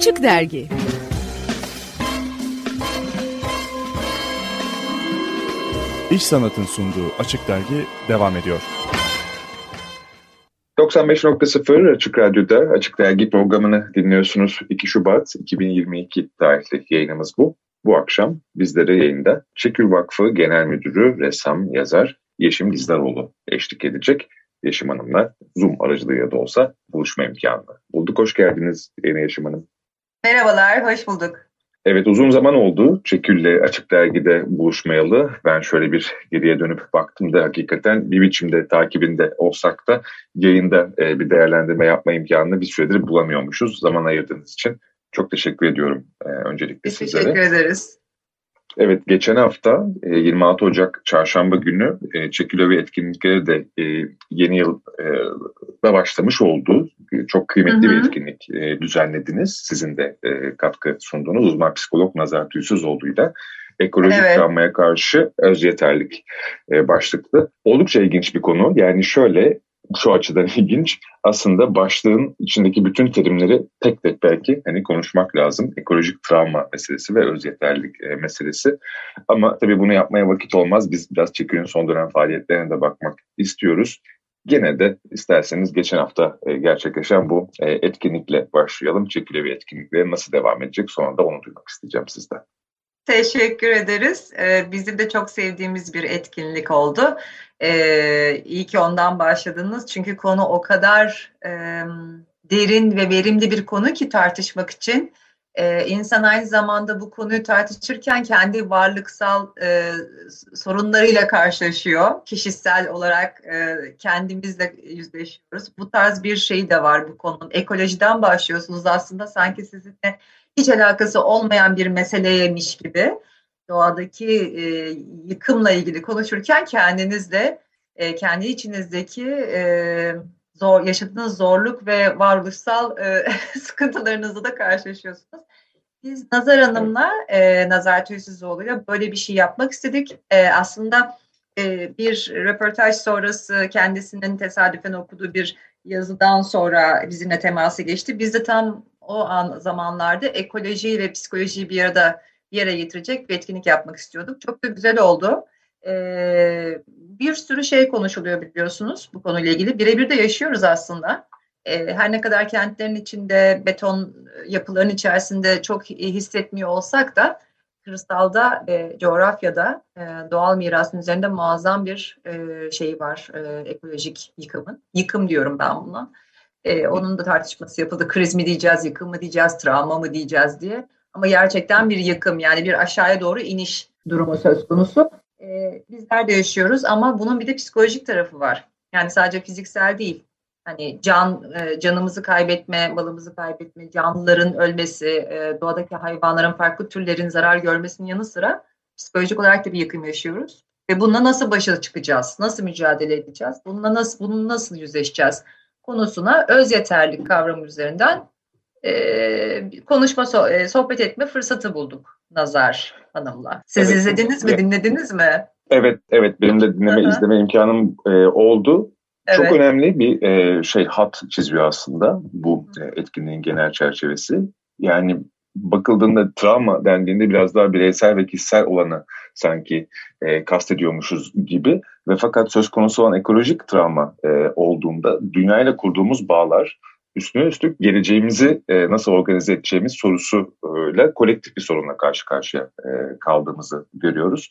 Açık Dergi İş Sanat'ın sunduğu Açık Dergi devam ediyor. 95.0 Açık Radyo'da Açık Dergi programını dinliyorsunuz. 2 Şubat 2022 tarihli yayınımız bu. Bu akşam bizlere yayında Çekül Vakfı Genel Müdürü, ressam, yazar Yeşim Dizdaroğlu eşlik edecek. Yeşim Hanım'la Zoom aracılığıyla da olsa buluşma imkanı bulduk. Hoş geldiniz yeni Yeşim Hanım. Merhabalar, hoş bulduk. Evet uzun zaman oldu Çekül'le Açık Dergi'de buluşmayalı. Ben şöyle bir geriye dönüp baktım da hakikaten bir biçimde takibinde olsak da yayında e, bir değerlendirme yapma imkanını bir süredir bulamıyormuşuz. Zaman ayırdığınız için çok teşekkür ediyorum e, öncelikle Biz sizlere. Teşekkür ederiz. Evet, geçen hafta 26 e, Ocak çarşamba günü e, çekilövi etkinlikleri de e, yeni yılda başlamış oldu. Çok kıymetli hı hı. bir etkinlik düzenlediniz. Sizin de katkı sunduğunuz uzman psikolog Nazar Tüysüzoğlu'yla ekolojik evet. travmaya karşı öz yeterlik başlıklı. Oldukça ilginç bir konu. Yani şöyle şu açıdan ilginç. Aslında başlığın içindeki bütün terimleri tek tek belki hani konuşmak lazım. Ekolojik travma meselesi ve öz yeterlilik e, meselesi. Ama tabii bunu yapmaya vakit olmaz. Biz biraz Çekir'in son dönem faaliyetlerine de bakmak istiyoruz. Gene de isterseniz geçen hafta e, gerçekleşen bu e, etkinlikle başlayalım. Çekilevi etkinlikleri nasıl devam edecek? Sonra da onu duymak isteyeceğim sizden. Teşekkür ederiz. Ee, bizim de çok sevdiğimiz bir etkinlik oldu. Ee, iyi ki ondan başladınız. Çünkü konu o kadar e, derin ve verimli bir konu ki tartışmak için. Ee, insan aynı zamanda bu konuyu tartışırken kendi varlıksal e, sorunlarıyla karşılaşıyor. Kişisel olarak e, kendimizle yüzleşiyoruz. Bu tarz bir şey de var bu konunun. Ekolojiden başlıyorsunuz aslında sanki sizinle hiç alakası olmayan bir meseleymiş gibi doğadaki e, yıkımla ilgili konuşurken kendinizle e, kendi içinizdeki e, zor yaşadığınız zorluk ve varoluşsal e, sıkıntılarınızla da karşılaşıyorsunuz. Biz Nazar Hanım'la, e, Nazar Tüysüzoğlu'yla böyle bir şey yapmak istedik. E, aslında e, bir röportaj sonrası kendisinin tesadüfen okuduğu bir yazıdan sonra bizimle teması geçti. Biz de tam o an zamanlarda ekoloji ve psikolojiyi bir arada bir yere getirecek bir etkinlik yapmak istiyorduk. Çok da güzel oldu. Ee, bir sürü şey konuşuluyor biliyorsunuz bu konuyla ilgili. Birebir de yaşıyoruz aslında. Ee, her ne kadar kentlerin içinde, beton yapıların içerisinde çok hissetmiyor olsak da kırsalda, e, coğrafyada, e, doğal mirasın üzerinde muazzam bir e, şey var, e, ekolojik yıkımın. Yıkım diyorum ben buna. E, onun da tartışması yapıldı. Kriz mi diyeceğiz, yıkım mı diyeceğiz, travma mı diyeceğiz diye. Ama gerçekten bir yıkım yani bir aşağıya doğru iniş durumu söz konusu. E, bizler de yaşıyoruz ama bunun bir de psikolojik tarafı var. Yani sadece fiziksel değil. Hani can e, canımızı kaybetme, malımızı kaybetme, canlıların ölmesi, e, doğadaki hayvanların farklı türlerin zarar görmesinin yanı sıra psikolojik olarak da bir yıkım yaşıyoruz. Ve bununla nasıl başa çıkacağız? Nasıl mücadele edeceğiz? Bununla nasıl bunun nasıl yüzleşeceğiz? Konusuna öz yeterlik kavramı üzerinden e, konuşma, so- sohbet etme fırsatı bulduk Nazar Hanım'la. Siz evet, izlediniz mi, dinlediniz mi? Evet, evet. Benim de dinleme, Hı-hı. izleme imkanım e, oldu. Evet. Çok önemli bir e, şey hat çiziyor aslında bu e, etkinliğin genel çerçevesi. Yani bakıldığında travma dendiğinde biraz daha bireysel ve kişisel olanı sanki e, kastediyormuşuz gibi ve fakat söz konusu olan ekolojik travma e, olduğunda dünyayla kurduğumuz bağlar üstüne üstlük geleceğimizi e, nasıl organize edeceğimiz sorusuyla kolektif bir sorunla karşı karşıya e, kaldığımızı görüyoruz.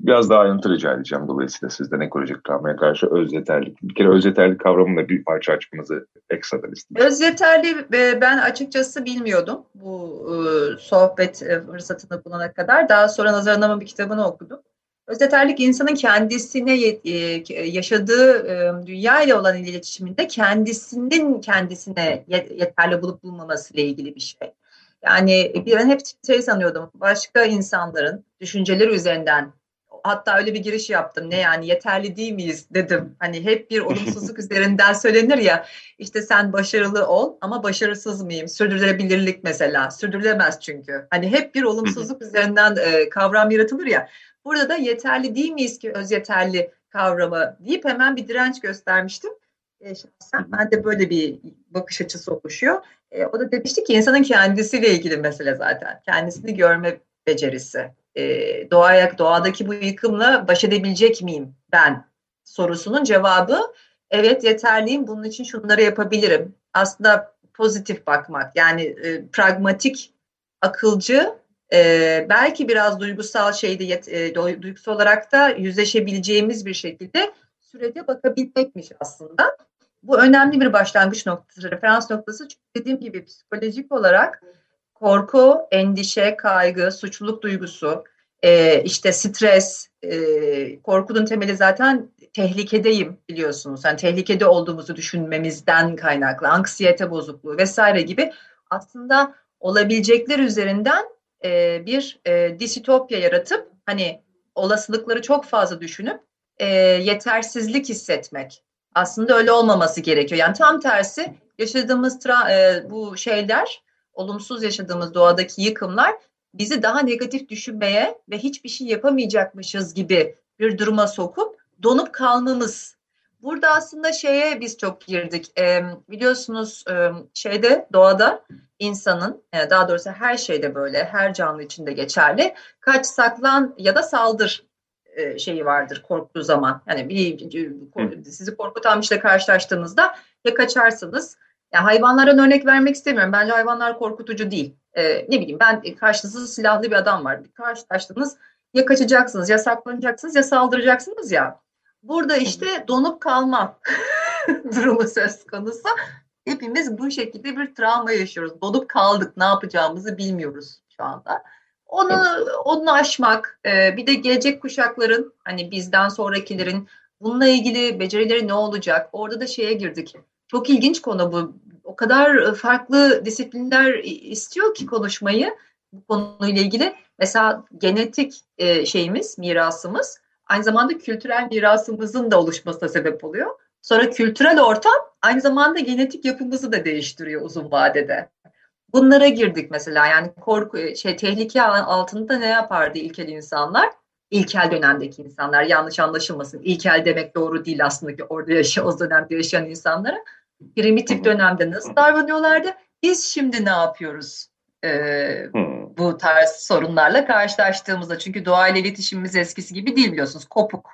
Biraz daha ayrıntı rica edeceğim dolayısıyla sizden ekolojik travmaya karşı öz yeterlik. Bir kere öz yeterlik kavramını bir parça açmanızı ekstradan istiyorum. Öz yeterli e, ben açıkçası bilmiyordum bu e, sohbet e, fırsatını bulana kadar. Daha sonra Nazar Hanım'ın bir kitabını okudum. Öz yeterlik insanın kendisine yaşadığı dünya ile olan iletişiminde kendisinin kendisine yeterli bulup bulmaması ile ilgili bir şey. Yani ben hep şey sanıyordum. Başka insanların düşünceleri üzerinden hatta öyle bir giriş yaptım. Ne yani yeterli değil miyiz dedim. Hani hep bir olumsuzluk üzerinden söylenir ya. İşte sen başarılı ol ama başarısız mıyım? Sürdürülebilirlik mesela. Sürdürülemez çünkü. Hani hep bir olumsuzluk üzerinden e, kavram yaratılır ya. Burada da yeterli değil miyiz ki öz yeterli kavramı deyip hemen bir direnç göstermiştim. E, şahsen ben de böyle bir bakış açısı oluşuyor. E, o da demişti ki insanın kendisiyle ilgili mesele zaten. Kendisini görme becerisi. E, doğaya, doğadaki bu yıkımla baş edebilecek miyim ben sorusunun cevabı evet yeterliyim bunun için şunları yapabilirim. Aslında pozitif bakmak yani e, pragmatik, akılcı e, belki biraz duygusal şeyde e, duygusal olarak da yüzleşebileceğimiz bir şekilde sürece bakabilmekmiş aslında. Bu önemli bir başlangıç noktası, referans noktası. Çünkü dediğim gibi psikolojik olarak korku, endişe, kaygı, suçluluk duygusu, e, işte stres, e, korkunun temeli zaten tehlikedeyim biliyorsunuz. Yani tehlikede olduğumuzu düşünmemizden kaynaklı, anksiyete bozukluğu vesaire gibi aslında olabilecekler üzerinden e, bir e, disitopya yaratıp hani olasılıkları çok fazla düşünüp e, yetersizlik hissetmek. Aslında öyle olmaması gerekiyor. Yani tam tersi yaşadığımız tra- e, bu şeyler, olumsuz yaşadığımız doğadaki yıkımlar bizi daha negatif düşünmeye ve hiçbir şey yapamayacakmışız gibi bir duruma sokup donup kalmamız. Burada aslında şeye biz çok girdik. E, biliyorsunuz e, şeyde doğada insanın e, daha doğrusu her şeyde böyle her canlı içinde geçerli. Kaç saklan ya da saldır e, şeyi vardır korktuğu zaman. Yani bir sizi korkutan bir şeyle karşılaştığınızda ya kaçarsınız. Yani hayvanlardan örnek vermek istemiyorum. Bence hayvanlar korkutucu değil. Ee, ne bileyim ben karşınızda silahlı bir adam var. Karşılaştınız ya kaçacaksınız ya saklanacaksınız ya saldıracaksınız ya. Burada işte donup kalma durumu söz konusu. Hepimiz bu şekilde bir travma yaşıyoruz. Donup kaldık ne yapacağımızı bilmiyoruz şu anda. Onu onu aşmak, e, bir de gelecek kuşakların hani bizden sonrakilerin bununla ilgili becerileri ne olacak? Orada da şeye girdik. Çok ilginç konu bu. O kadar farklı disiplinler istiyor ki konuşmayı bu konuyla ilgili. Mesela genetik e, şeyimiz, mirasımız aynı zamanda kültürel mirasımızın da oluşmasına sebep oluyor. Sonra kültürel ortam aynı zamanda genetik yapımızı da değiştiriyor uzun vadede. Bunlara girdik mesela yani korku şey tehlike altında ne yapardı ilkel insanlar? İlkel dönemdeki insanlar yanlış anlaşılmasın. İlkel demek doğru değil aslında ki orada yaşayan o dönemde yaşayan insanlara. Primitif dönemde nasıl davranıyorlardı? Biz şimdi ne yapıyoruz? Ee, bu tarz sorunlarla karşılaştığımızda. Çünkü doğayla iletişimimiz eskisi gibi değil biliyorsunuz. Kopuk.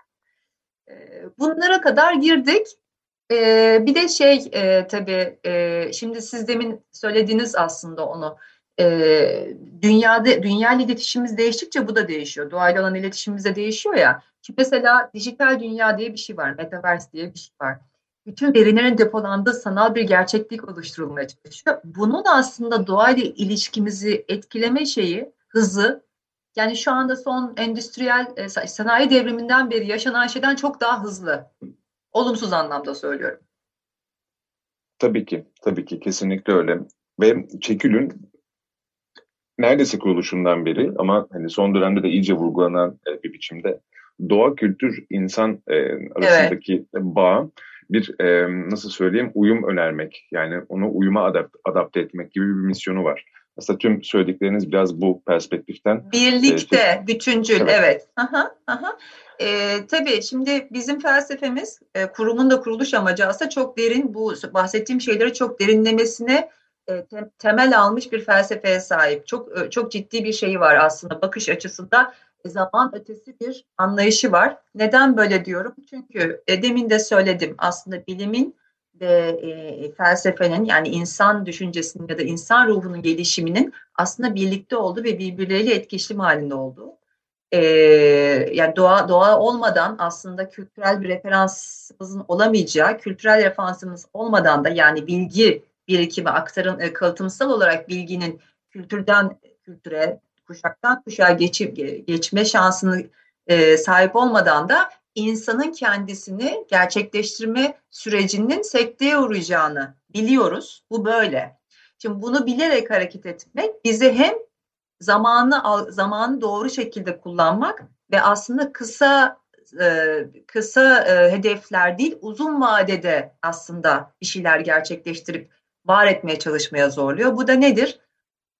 Ee, bunlara kadar girdik. Ee, bir de şey e, tabii e, şimdi siz demin söylediğiniz aslında onu. E, dünyada dünya iletişimimiz değiştikçe bu da değişiyor. Doğayla olan iletişimimiz de değişiyor ya. Şimdi mesela dijital dünya diye bir şey var. Metaverse diye bir şey var. Bütün verilerin depolandığı sanal bir gerçeklik oluşturulmaya çalışıyor. Bunun aslında doğayla ilişkimizi etkileme şeyi, hızı yani şu anda son endüstriyel e, sanayi devriminden beri yaşanan şeyden çok daha hızlı. Olumsuz anlamda söylüyorum. Tabii ki, tabii ki kesinlikle öyle. Ve Çekül'ün neredeyse kuruluşundan beri ama hani son dönemde de iyice vurgulanan e, bir biçimde doğa, kültür, insan e, arasındaki evet. bağ bir e, nasıl söyleyeyim uyum önermek yani onu uyuma adapt, adapte etmek gibi bir misyonu var. Aslında tüm söyledikleriniz biraz bu perspektiften. Birlikte, e, bütüncül, evet. evet. Aha, aha. E, tabii şimdi bizim felsefemiz e, kurumun da kuruluş amacı aslında çok derin bu bahsettiğim şeyleri çok derinlemesine temel almış bir felsefeye sahip. Çok e, çok ciddi bir şeyi var aslında bakış açısında e, zaman ötesi bir anlayışı var. Neden böyle diyorum? Çünkü e, demin de söyledim aslında bilimin ve e, felsefenin yani insan düşüncesinin ya da insan ruhunun gelişiminin aslında birlikte olduğu ve birbirleriyle etkileşim halinde olduğu e, yani doğa doğa olmadan aslında kültürel bir referansımızın olamayacağı, kültürel referansımız olmadan da yani bilgi birikimi, aktarım, e, kalıtımsal olarak bilginin kültürden kültüre, kuşaktan kuşağa geçip geçme şansını e, sahip olmadan da insanın kendisini gerçekleştirme sürecinin sekteye uğrayacağını biliyoruz. Bu böyle. Şimdi bunu bilerek hareket etmek bizi hem zamanı zamanı doğru şekilde kullanmak ve aslında kısa e, kısa e, hedefler değil uzun vadede aslında bir şeyler gerçekleştirip var etmeye çalışmaya zorluyor. Bu da nedir?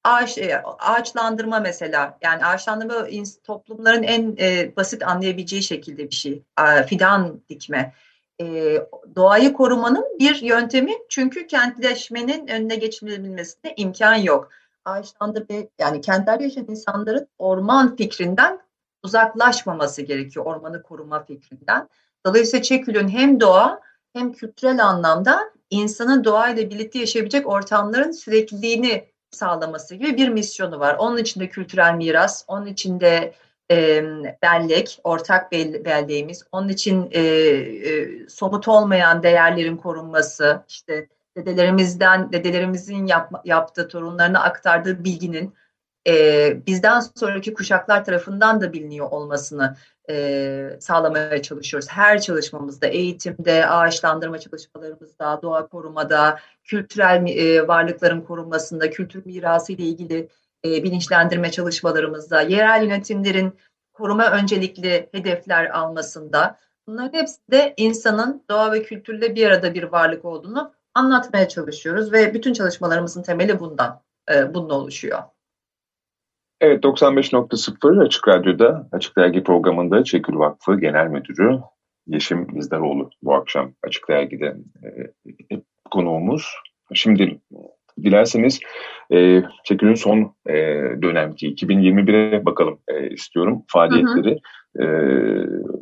Ağaç, e, ağaçlandırma mesela yani ağaçlandırma toplumların en basit anlayabileceği şekilde bir şey. Fidan dikme. e, doğayı korumanın bir yöntemi çünkü kentleşmenin önüne geçilebilmesine imkan yok. Ağaçlandırma yani kentlerde yaşayan insanların orman fikrinden uzaklaşmaması gerekiyor. Ormanı koruma fikrinden. Dolayısıyla Çekül'ün hem doğa hem kültürel anlamda insanın doğayla birlikte yaşayabilecek ortamların sürekliliğini sağlaması gibi bir misyonu var. Onun içinde kültürel miras, onun içinde e, bellek, ortak belleğimiz, onun için e, e, somut olmayan değerlerin korunması, işte dedelerimizden, dedelerimizin yap, yaptığı, torunlarına aktardığı bilginin e, bizden sonraki kuşaklar tarafından da biliniyor olmasını e, sağlamaya çalışıyoruz. Her çalışmamızda, eğitimde, ağaçlandırma çalışmalarımızda, doğa korumada, kültürel e, varlıkların korunmasında, kültür mirası ile ilgili e, bilinçlendirme çalışmalarımızda, yerel yönetimlerin koruma öncelikli hedefler almasında, bunların hepsi de insanın doğa ve kültürle bir arada bir varlık olduğunu anlatmaya çalışıyoruz ve bütün çalışmalarımızın temeli bundan, e, bununla oluşuyor. Evet 95.0 Açık Radyo'da Açık Dergi programında Çekül Vakfı Genel Müdürü Yeşim İzdaroğlu bu akşam Açık Dergi'de e, konuğumuz. Şimdi dilerseniz e, Çekül'ün son e, dönemki 2021'e bakalım e, istiyorum faaliyetleri. Hı hı. E,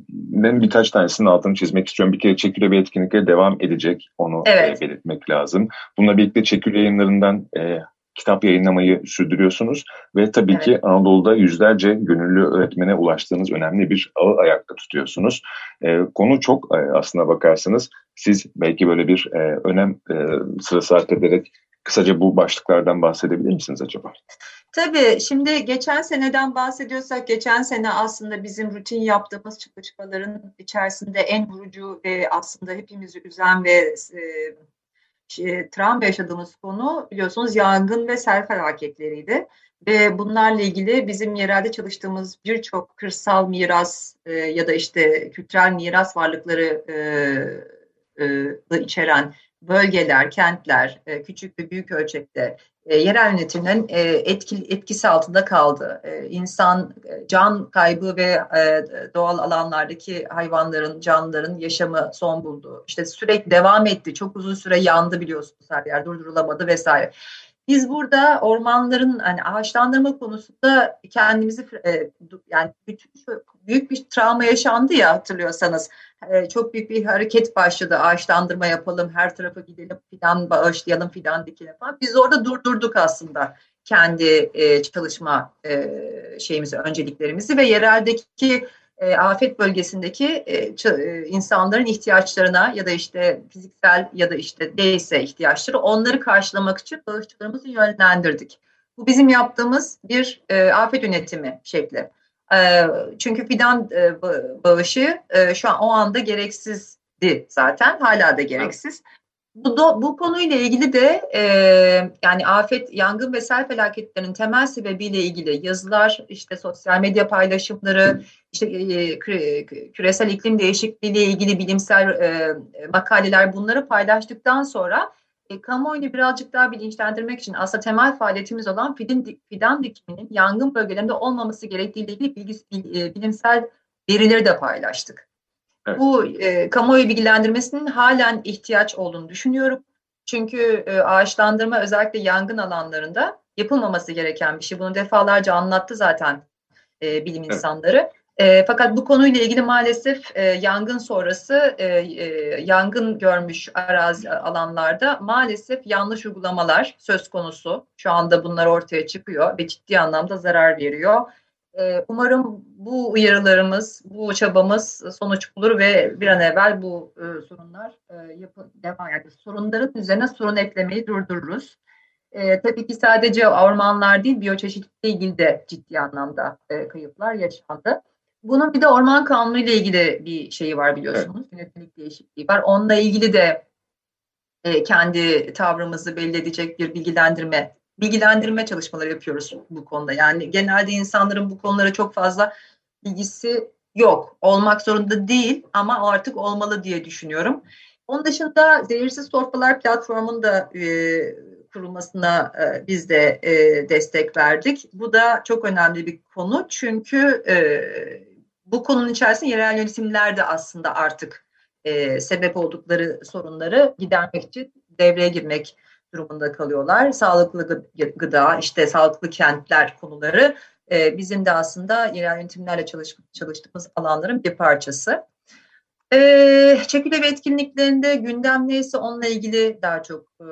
ben birkaç tanesinin altını çizmek istiyorum. Bir kere Çekül'e bir etkinlikle devam edecek. Onu evet. e, belirtmek lazım. Bununla birlikte Çekül yayınlarından e, kitap yayınlamayı sürdürüyorsunuz ve tabii evet. ki Anadolu'da yüzlerce gönüllü öğretmene ulaştığınız önemli bir ağı ayakta tutuyorsunuz. E, konu çok e, aslına bakarsanız siz belki böyle bir e, önem e, sırası ark ederek kısaca bu başlıklardan bahsedebilir misiniz acaba? Tabii şimdi geçen seneden bahsediyorsak geçen sene aslında bizim rutin yaptığımız çalışmaların içerisinde en vurucu ve aslında hepimizi üzen ve e, e, travma yaşadığımız konu biliyorsunuz yangın ve sel felaketleriydi. Ve bunlarla ilgili bizim yerelde çalıştığımız birçok kırsal miras e, ya da işte kültürel miras varlıkları e, e, içeren bölgeler, kentler e, küçük ve büyük ölçekte e, yerel yönetimlerin e, etkisi altında kaldı. E, insan e, can kaybı ve e, doğal alanlardaki hayvanların, canlıların yaşamı son buldu. İşte sürekli devam etti. Çok uzun süre yandı biliyorsunuz her yer durdurulamadı vesaire. Biz burada ormanların hani ağaçlandırma konusunda kendimizi e, yani bütün büyük bir travma yaşandı ya hatırlıyorsanız. E, çok büyük bir hareket başladı. Ağaçlandırma yapalım, her tarafa gidelim, fidan bağışlayalım, fidan dikelim falan. Biz orada durdurduk aslında kendi e, çalışma şeyimizi, önceliklerimizi ve yereldeki e, afet bölgesindeki e, e, insanların ihtiyaçlarına ya da işte fiziksel ya da işte değilse ihtiyaçları onları karşılamak için bağışçılarımızı yönlendirdik. Bu bizim yaptığımız bir e, afet yönetimi şekli. E, çünkü fidan e, bağışı e, şu an o anda gereksizdi zaten hala da gereksiz. Evet. Bu, do, bu konuyla ilgili de e, yani afet, yangın ve sel felaketlerinin temel sebebiyle ilgili yazılar, işte sosyal medya paylaşımları, işte e, küresel iklim değişikliği ile ilgili bilimsel e, makaleler bunları paylaştıktan sonra e, kamuoyunu birazcık daha bilinçlendirmek için aslında temel faaliyetimiz olan fidan, fidan dikiminin yangın bölgelerinde olmaması gerektiği ile ilgili bilgi, e, bilimsel verileri de paylaştık. Evet. Bu e, kamuoyu bilgilendirmesinin halen ihtiyaç olduğunu düşünüyorum. Çünkü e, ağaçlandırma özellikle yangın alanlarında yapılmaması gereken bir şey. Bunu defalarca anlattı zaten e, bilim evet. insanları. E, fakat bu konuyla ilgili maalesef e, yangın sonrası e, e, yangın görmüş arazi alanlarda maalesef yanlış uygulamalar söz konusu. Şu anda bunlar ortaya çıkıyor ve ciddi anlamda zarar veriyor. E, umarım bu uyarılarımız, bu çabamız sonuç bulur ve bir an evvel bu e, sorunlar e, yapı, devam yani sorunların üzerine sorun eklemeyi durdururuz. E, tabii ki sadece ormanlar değil, biyoçeşitlikle ilgili de ciddi anlamda e, kayıplar yaşandı. Bunun bir de orman kanunu ile ilgili bir şeyi var biliyorsunuz. Evet. Yönetmelik değişikliği var. Onunla ilgili de e, kendi tavrımızı belli edecek bir bilgilendirme bilgilendirme çalışmaları yapıyoruz bu konuda. Yani genelde insanların bu konulara çok fazla bilgisi yok. Olmak zorunda değil ama artık olmalı diye düşünüyorum. Onun dışında Zehirsiz Sofralar platformunun da e, kurulmasına e, biz de e, destek verdik. Bu da çok önemli bir konu çünkü e, bu konunun içerisinde yerel yönetimler de aslında artık e, sebep oldukları sorunları gidermek için devreye girmek durumunda kalıyorlar. Sağlıklı gıda, işte sağlıklı kentler konuları e, bizim de aslında yerel yönetimlerle çalış, çalıştığımız alanların bir parçası. E, Çekülev etkinliklerinde gündem neyse onunla ilgili daha çok e,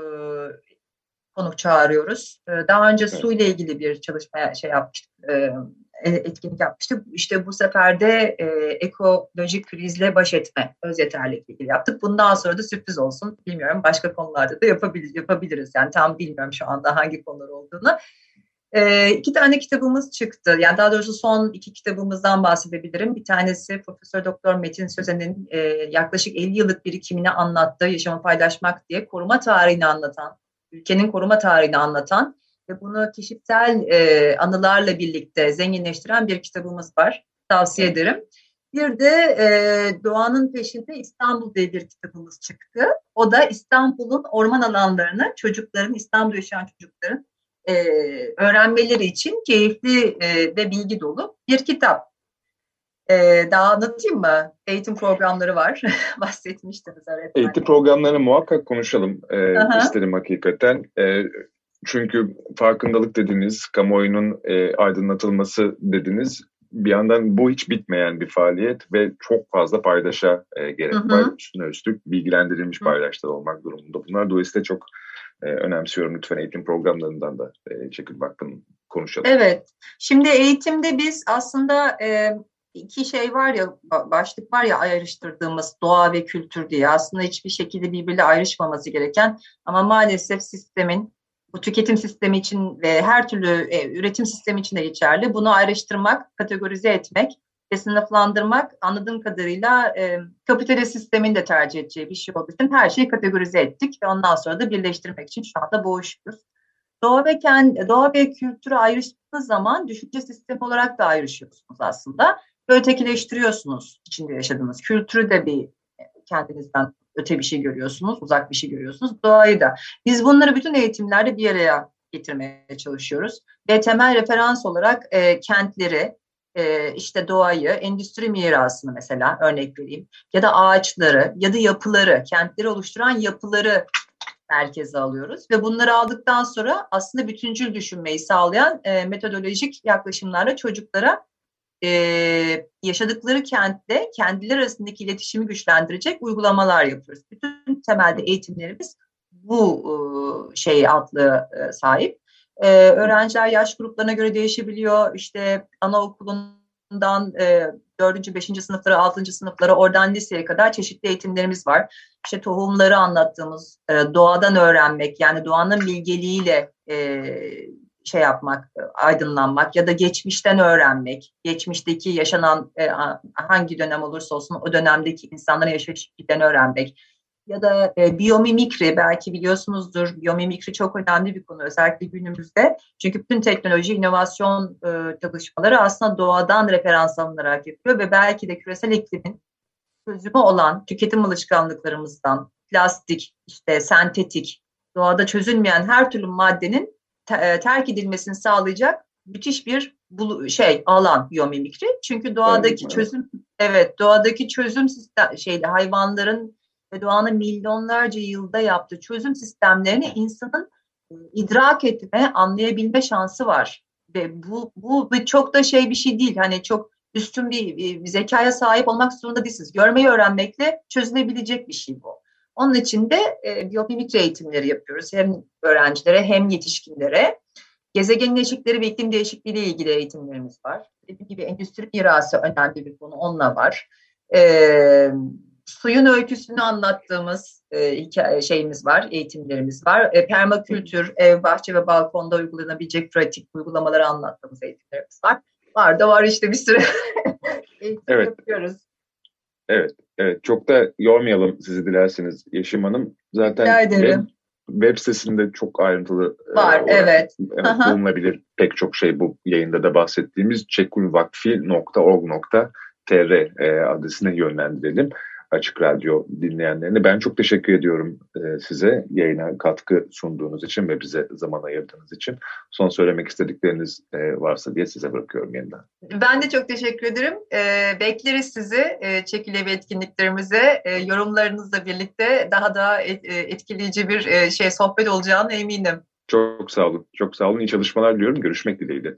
konuk çağırıyoruz. E, daha önce su ile ilgili bir çalışma şey yapmıştık, e, e, etkinlik yapmıştık. İşte bu sefer de e, ekolojik krizle baş etme, öz yeterlilikle ilgili yaptık. Bundan sonra da sürpriz olsun. Bilmiyorum başka konularda da yapabilir, yapabiliriz. Yani tam bilmiyorum şu anda hangi konular olduğunu. E, iki tane kitabımız çıktı. Yani daha doğrusu son iki kitabımızdan bahsedebilirim. Bir tanesi Profesör Doktor Metin Sözen'in e, yaklaşık 50 yıllık birikimini anlattığı Yaşamı Paylaşmak diye koruma tarihini anlatan, ülkenin koruma tarihini anlatan ve bunu kişisel e, anılarla birlikte zenginleştiren bir kitabımız var. Tavsiye ederim. Bir de e, Doğanın Peşinde İstanbul diye bir kitabımız çıktı. O da İstanbul'un orman alanlarını çocukların, İstanbul'da yaşayan çocukların e, öğrenmeleri için keyifli e, ve bilgi dolu bir kitap. E, daha anlatayım mı? Eğitim programları var. Bahsetmiştiniz öğretmen. Eğitim programlarını muhakkak konuşalım e, isterim hakikaten. E, çünkü farkındalık dediniz, kamuoyunun e, aydınlatılması dediniz. Bir yandan bu hiç bitmeyen bir faaliyet ve çok fazla paydaşa e, gerek var. Üstüne üstlük bilgilendirilmiş paydaşlar olmak durumunda. Bunlar dolayısıyla çok e, önemsiyorum. Lütfen eğitim programlarından da e, çekil bakın konuşalım. Evet. Şimdi eğitimde biz aslında e, iki şey var ya başlık var ya ayrıştırdığımız doğa ve kültür diye aslında hiçbir şekilde birbiriyle ayrışmaması gereken ama maalesef sistemin bu tüketim sistemi için ve her türlü e, üretim sistemi için de geçerli. Bunu ayrıştırmak, kategorize etmek ve sınıflandırmak anladığım kadarıyla e, kapitalist sistemin de tercih edeceği bir şey olduğu için her şeyi kategorize ettik ve ondan sonra da birleştirmek için şu anda boğuşuyoruz. Doğa ve, kendi, doğa ve kültürü ayrıştığınız zaman düşünce sistemi olarak da ayrışıyorsunuz aslında. Ve ötekileştiriyorsunuz içinde yaşadığınız kültürü de bir kendinizden öte bir şey görüyorsunuz, uzak bir şey görüyorsunuz. Doğayı da. Biz bunları bütün eğitimlerde bir araya getirmeye çalışıyoruz. Ve temel referans olarak e, kentleri, e, işte doğayı, endüstri mirasını mesela örnek vereyim ya da ağaçları ya da yapıları, kentleri oluşturan yapıları merkeze alıyoruz ve bunları aldıktan sonra aslında bütüncül düşünmeyi sağlayan e, metodolojik yaklaşımlarla çocuklara e, yaşadıkları kentte kendileri arasındaki iletişimi güçlendirecek uygulamalar yapıyoruz. Bütün temelde eğitimlerimiz bu e, şey adlı e, sahip. E, öğrenciler yaş gruplarına göre değişebiliyor. İşte anaokulundan e, 4. 5. sınıflara, 6. sınıflara, oradan liseye kadar çeşitli eğitimlerimiz var. İşte tohumları anlattığımız, e, doğadan öğrenmek, yani doğanın bilgeliğiyle e, şey yapmak, aydınlanmak ya da geçmişten öğrenmek, geçmişteki yaşanan e, hangi dönem olursa olsun o dönemdeki insanların yaşayış şekillerini öğrenmek ya da e, biyomimikri belki biliyorsunuzdur. Biyomimikri çok önemli bir konu özellikle günümüzde. Çünkü bütün teknoloji, inovasyon e, çalışmaları aslında doğadan referans alınarak yapıyor ve belki de küresel iklimin çözümü olan tüketim alışkanlıklarımızdan plastik, işte sentetik, doğada çözülmeyen her türlü maddenin terk edilmesini sağlayacak müthiş bir şey alan biyomimikri. Çünkü doğadaki evet, çözüm evet doğadaki çözüm sistem şeyde hayvanların ve doğanın milyonlarca yılda yaptığı çözüm sistemlerini insanın e, idrak etme, anlayabilme şansı var. Ve bu, bu, çok da şey bir şey değil. Hani çok üstün bir, bir zekaya sahip olmak zorunda değilsiniz. Görmeyi öğrenmekle çözülebilecek bir şey bu. Onun için de e, biyomimikri eğitimleri yapıyoruz. Hem öğrencilere hem yetişkinlere. Gezegenin eşikleri ve iklim değişikliği ile ilgili eğitimlerimiz var. Dediğim gibi endüstri mirası önemli bir konu, onunla var. E, suyun öyküsünü anlattığımız e, hikaye, şeyimiz var, eğitimlerimiz var. E, permakültür, ev, bahçe ve balkonda uygulanabilecek pratik uygulamaları anlattığımız eğitimlerimiz var. Var da var işte bir sürü eğitim evet. yapıyoruz. Evet, evet. Çok da yormayalım sizi dilerseniz Yeşim Hanım. Zaten web, web sitesinde çok ayrıntılı e, var, e, evet. bulunabilir pek çok şey bu yayında da bahsettiğimiz çekulvakfi.org.tr e, adresine yönlendirelim. Açık Radyo dinleyenlerine. Ben çok teşekkür ediyorum e, size yayına katkı sunduğunuz için ve bize zaman ayırdığınız için. Son söylemek istedikleriniz e, varsa diye size bırakıyorum yeniden. Ben de çok teşekkür ederim. E, bekleriz sizi e, çekilevi etkinliklerimize. E, yorumlarınızla birlikte daha da et, etkileyici bir e, şey sohbet olacağına eminim. Çok sağ olun. Çok sağ olun. İyi çalışmalar diliyorum. Görüşmek dileğiyle.